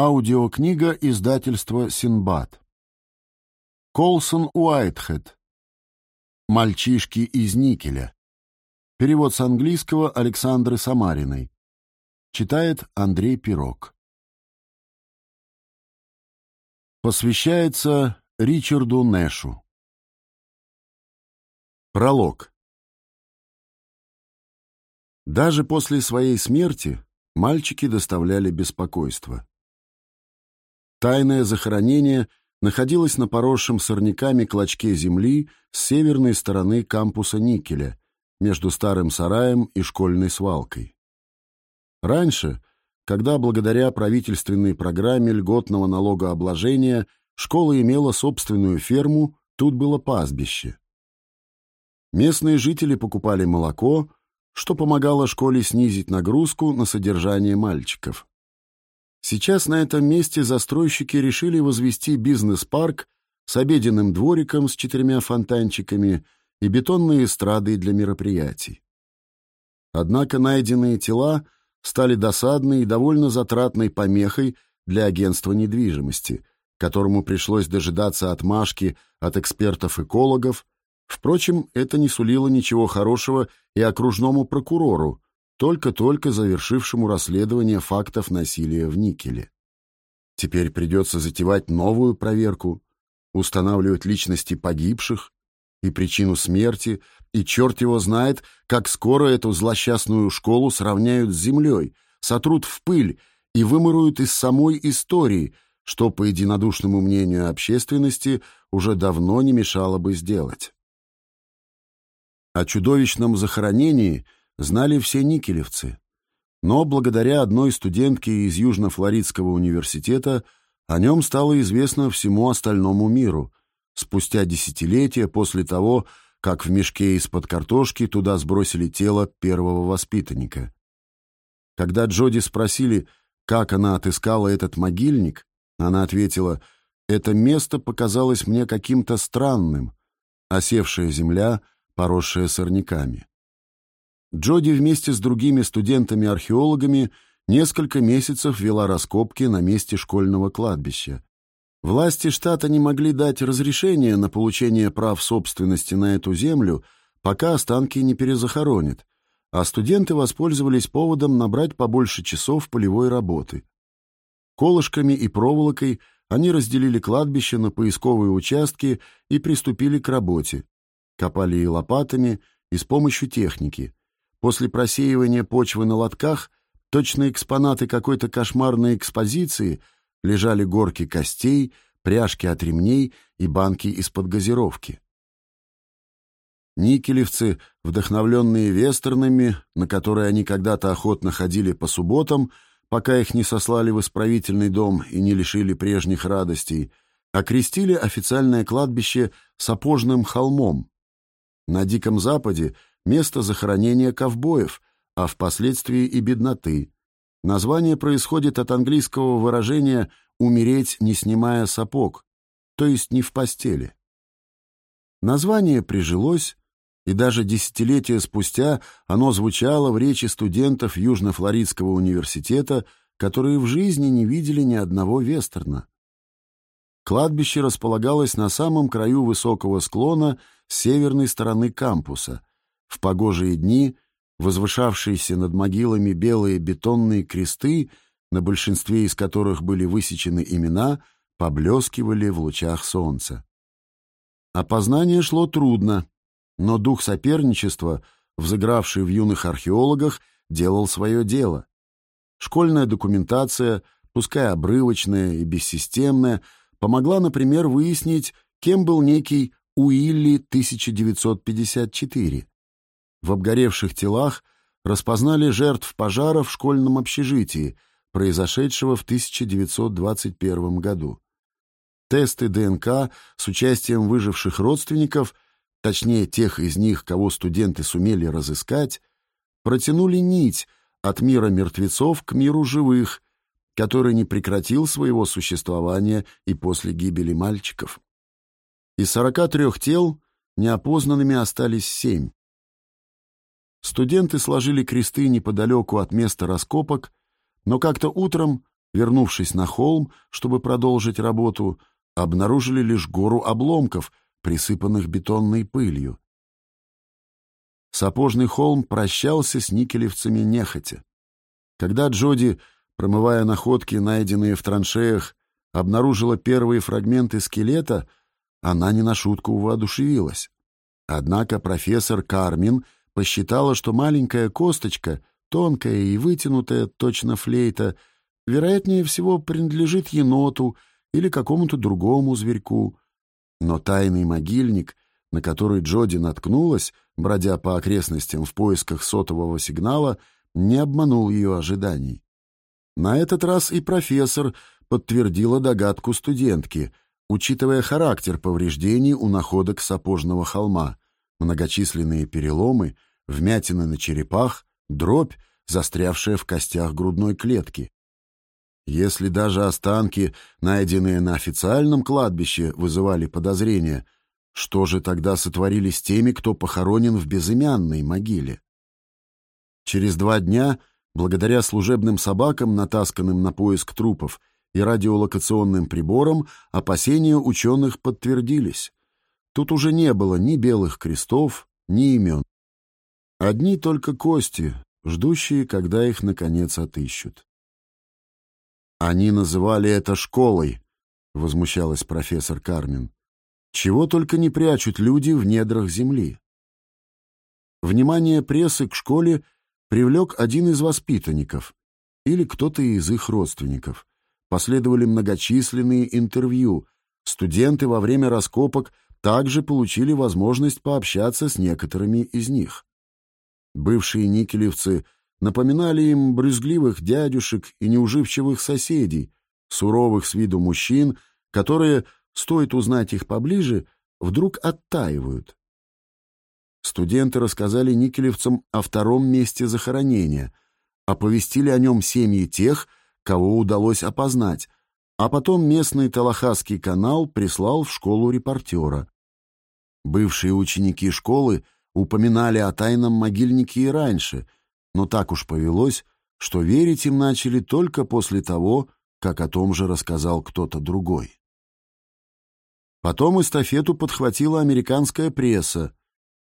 Аудиокнига издательства «Синбад». Колсон Уайтхед. «Мальчишки из никеля». Перевод с английского Александры Самариной. Читает Андрей Пирог. Посвящается Ричарду Нэшу. Пролог. Даже после своей смерти мальчики доставляли беспокойство. Тайное захоронение находилось на поросшем сорняками клочке земли с северной стороны кампуса Никеля, между старым сараем и школьной свалкой. Раньше, когда благодаря правительственной программе льготного налогообложения школа имела собственную ферму, тут было пастбище. Местные жители покупали молоко, что помогало школе снизить нагрузку на содержание мальчиков. Сейчас на этом месте застройщики решили возвести бизнес-парк с обеденным двориком с четырьмя фонтанчиками и бетонной эстрадой для мероприятий. Однако найденные тела стали досадной и довольно затратной помехой для агентства недвижимости, которому пришлось дожидаться отмашки от экспертов-экологов. Впрочем, это не сулило ничего хорошего и окружному прокурору, только-только завершившему расследование фактов насилия в Никеле. Теперь придется затевать новую проверку, устанавливать личности погибших и причину смерти, и черт его знает, как скоро эту злосчастную школу сравняют с землей, сотрут в пыль и вымыруют из самой истории, что, по единодушному мнению общественности, уже давно не мешало бы сделать. О чудовищном захоронении – знали все никелевцы. Но благодаря одной студентке из Южно-Флоридского университета о нем стало известно всему остальному миру, спустя десятилетия после того, как в мешке из-под картошки туда сбросили тело первого воспитанника. Когда Джоди спросили, как она отыскала этот могильник, она ответила, «Это место показалось мне каким-то странным, осевшая земля, поросшая сорняками». Джоди вместе с другими студентами-археологами несколько месяцев вела раскопки на месте школьного кладбища. Власти штата не могли дать разрешение на получение прав собственности на эту землю, пока останки не перезахоронят, а студенты воспользовались поводом набрать побольше часов полевой работы. Колышками и проволокой они разделили кладбище на поисковые участки и приступили к работе. Копали и лопатами, и с помощью техники – После просеивания почвы на лотках точно экспонаты какой-то кошмарной экспозиции лежали горки костей, пряжки от ремней и банки из-под газировки. Никелевцы, вдохновленные вестернами, на которые они когда-то охотно ходили по субботам, пока их не сослали в исправительный дом и не лишили прежних радостей, окрестили официальное кладбище Сапожным холмом. На Диком Западе место захоронения ковбоев, а впоследствии и бедноты. Название происходит от английского выражения «умереть, не снимая сапог», то есть не в постели. Название прижилось, и даже десятилетия спустя оно звучало в речи студентов Южно-Флоридского университета, которые в жизни не видели ни одного вестерна. Кладбище располагалось на самом краю высокого склона с северной стороны кампуса, в погожие дни возвышавшиеся над могилами белые бетонные кресты, на большинстве из которых были высечены имена, поблескивали в лучах солнца. Опознание шло трудно, но дух соперничества, взыгравший в юных археологах, делал свое дело. Школьная документация, пускай обрывочная и бессистемная, помогла, например, выяснить, кем был некий Уилли 1954. В обгоревших телах распознали жертв пожара в школьном общежитии, произошедшего в 1921 году. Тесты ДНК с участием выживших родственников, точнее тех из них, кого студенты сумели разыскать, протянули нить от мира мертвецов к миру живых, который не прекратил своего существования и после гибели мальчиков. Из 43 тел неопознанными остались семь. Студенты сложили кресты неподалеку от места раскопок, но как-то утром вернувшись на холм, чтобы продолжить работу, обнаружили лишь гору обломков, присыпанных бетонной пылью. Сапожный холм прощался с никелевцами нехотя. Когда Джоди, промывая находки, найденные в траншеях, обнаружила первые фрагменты скелета, она не на шутку воодушевилась. Однако профессор Кармин посчитала, что маленькая косточка, тонкая и вытянутая, точно флейта, вероятнее всего принадлежит еноту или какому-то другому зверьку. Но тайный могильник, на который Джоди наткнулась, бродя по окрестностям в поисках сотового сигнала, не обманул ее ожиданий. На этот раз и профессор подтвердила догадку студентки, учитывая характер повреждений у находок сапожного холма, многочисленные переломы, вмятины на черепах, дробь, застрявшая в костях грудной клетки. Если даже останки, найденные на официальном кладбище, вызывали подозрения, что же тогда сотворили с теми, кто похоронен в безымянной могиле? Через два дня, благодаря служебным собакам, натасканным на поиск трупов, и радиолокационным приборам, опасения ученых подтвердились. Тут уже не было ни белых крестов, ни имен. Одни только кости, ждущие, когда их, наконец, отыщут. «Они называли это школой», — возмущалась профессор Кармен. «Чего только не прячут люди в недрах земли». Внимание прессы к школе привлек один из воспитанников или кто-то из их родственников. Последовали многочисленные интервью. Студенты во время раскопок также получили возможность пообщаться с некоторыми из них. Бывшие никелевцы напоминали им брюзгливых дядюшек и неуживчивых соседей, суровых с виду мужчин, которые, стоит узнать их поближе, вдруг оттаивают. Студенты рассказали никелевцам о втором месте захоронения, оповестили о нем семьи тех, кого удалось опознать, а потом местный Талахасский канал прислал в школу репортера. Бывшие ученики школы упоминали о тайном могильнике и раньше, но так уж повелось, что верить им начали только после того, как о том же рассказал кто-то другой. Потом эстафету подхватила американская пресса,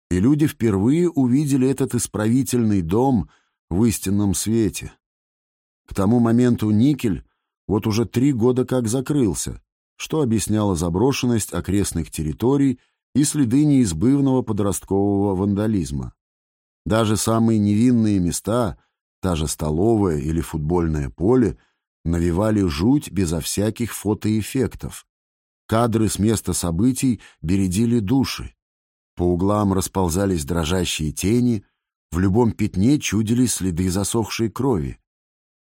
и люди впервые увидели этот исправительный дом в истинном свете. К тому моменту никель вот уже три года как закрылся, что объясняло заброшенность окрестных территорий и следы неизбывного подросткового вандализма. Даже самые невинные места, та же столовая или футбольное поле, навевали жуть безо всяких фотоэффектов. Кадры с места событий бередили души. По углам расползались дрожащие тени, в любом пятне чудились следы засохшей крови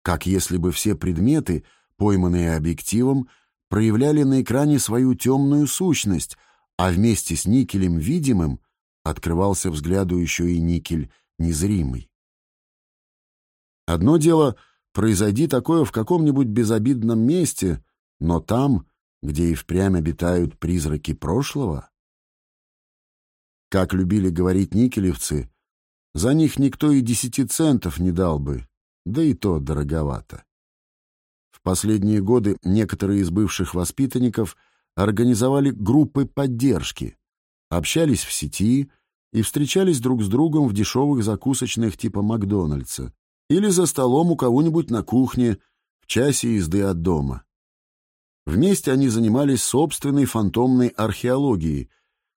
как если бы все предметы, пойманные объективом, проявляли на экране свою темную сущность, а вместе с никелем видимым открывался взгляду еще и никель незримый. Одно дело, произойди такое в каком-нибудь безобидном месте, но там, где и впрямь обитают призраки прошлого... Как любили говорить никелевцы, за них никто и десяти центов не дал бы, да и то дороговато. В последние годы некоторые из бывших воспитанников организовали группы поддержки, общались в сети и встречались друг с другом в дешевых закусочных типа Макдональдса или за столом у кого-нибудь на кухне в часе езды от дома. Вместе они занимались собственной фантомной археологией,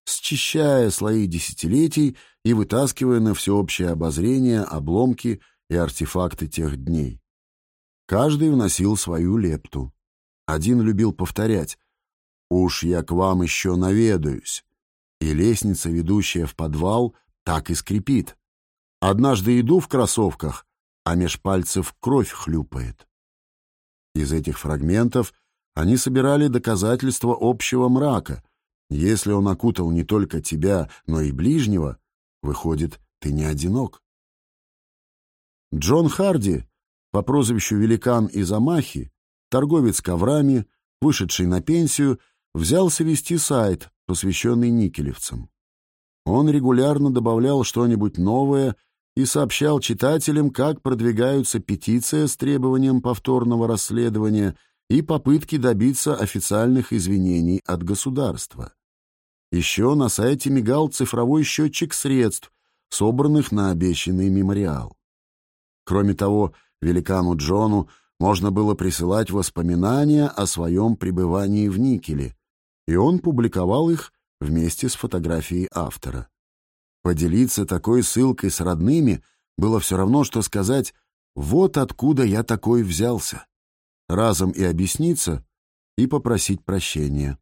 счищая слои десятилетий и вытаскивая на всеобщее обозрение обломки и артефакты тех дней. Каждый вносил свою лепту. Один любил повторять «Уж я к вам еще наведаюсь», и лестница, ведущая в подвал, так и скрипит. Однажды иду в кроссовках, а меж пальцев кровь хлюпает. Из этих фрагментов они собирали доказательства общего мрака. Если он окутал не только тебя, но и ближнего, выходит, ты не одинок. Джон Харди, по прозвищу «Великан из Амахи», торговец коврами, вышедший на пенсию, взялся вести сайт, посвященный никелевцам. Он регулярно добавлял что-нибудь новое и сообщал читателям, как продвигаются петиция с требованием повторного расследования и попытки добиться официальных извинений от государства. Еще на сайте мигал цифровой счетчик средств, собранных на обещанный мемориал. Кроме того, великану Джону можно было присылать воспоминания о своем пребывании в Никеле, и он публиковал их вместе с фотографией автора. Поделиться такой ссылкой с родными было все равно, что сказать «вот откуда я такой взялся», разом и объясниться, и попросить прощения.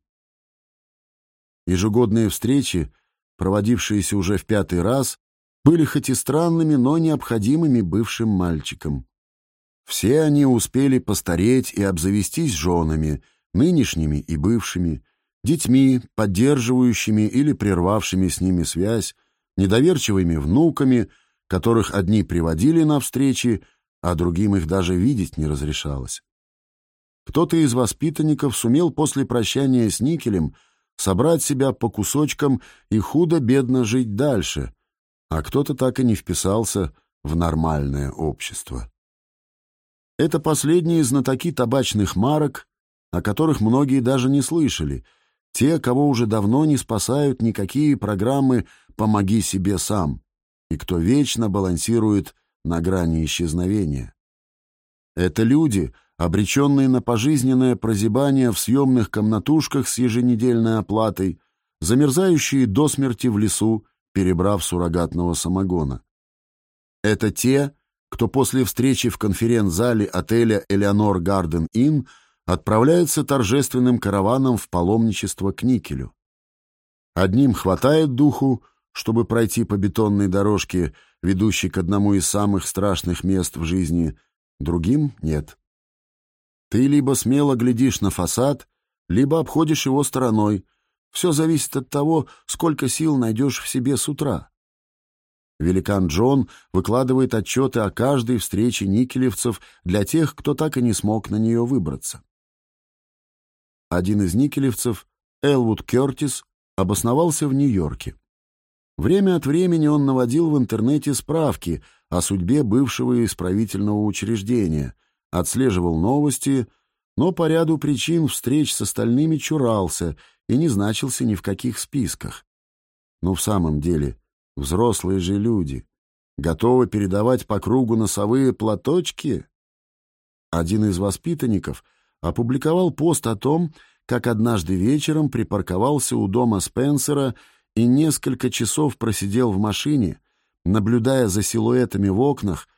Ежегодные встречи, проводившиеся уже в пятый раз, были хоть и странными, но необходимыми бывшим мальчикам. Все они успели постареть и обзавестись женами, нынешними и бывшими, детьми, поддерживающими или прервавшими с ними связь, недоверчивыми внуками, которых одни приводили на встречи, а другим их даже видеть не разрешалось. Кто-то из воспитанников сумел после прощания с Никелем собрать себя по кусочкам и худо-бедно жить дальше, а кто-то так и не вписался в нормальное общество. Это последние знатоки табачных марок, о которых многие даже не слышали, те, кого уже давно не спасают никакие программы «Помоги себе сам», и кто вечно балансирует на грани исчезновения. Это люди, обреченные на пожизненное прозябание в съемных комнатушках с еженедельной оплатой, замерзающие до смерти в лесу, перебрав суррогатного самогона. Это те, кто после встречи в конференц-зале отеля «Элеонор Гарден Inn» отправляется торжественным караваном в паломничество к никелю. Одним хватает духу, чтобы пройти по бетонной дорожке, ведущей к одному из самых страшных мест в жизни, другим — нет. Ты либо смело глядишь на фасад, либо обходишь его стороной. Все зависит от того, сколько сил найдешь в себе с утра. Великан Джон выкладывает отчеты о каждой встрече никелевцев для тех, кто так и не смог на нее выбраться. Один из никелевцев, Элвуд Кертис, обосновался в Нью-Йорке. Время от времени он наводил в интернете справки о судьбе бывшего исправительного учреждения, отслеживал новости, но по ряду причин встреч с остальными чурался и не значился ни в каких списках. Но в самом деле, взрослые же люди, готовы передавать по кругу носовые платочки? Один из воспитанников опубликовал пост о том, как однажды вечером припарковался у дома Спенсера и несколько часов просидел в машине, наблюдая за силуэтами в окнах,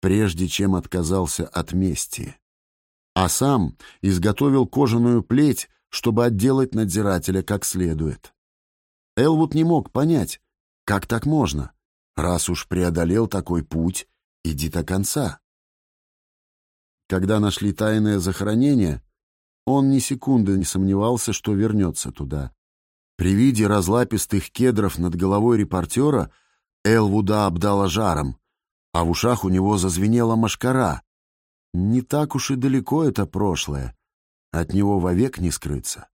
прежде чем отказался от мести. А сам изготовил кожаную плеть, чтобы отделать надзирателя как следует. Элвуд не мог понять, как так можно. Раз уж преодолел такой путь, иди до конца. Когда нашли тайное захоронение, он ни секунды не сомневался, что вернется туда. При виде разлапистых кедров над головой репортера Элвуда обдала жаром, а в ушах у него зазвенела машкара. Не так уж и далеко это прошлое. От него вовек не скрыться.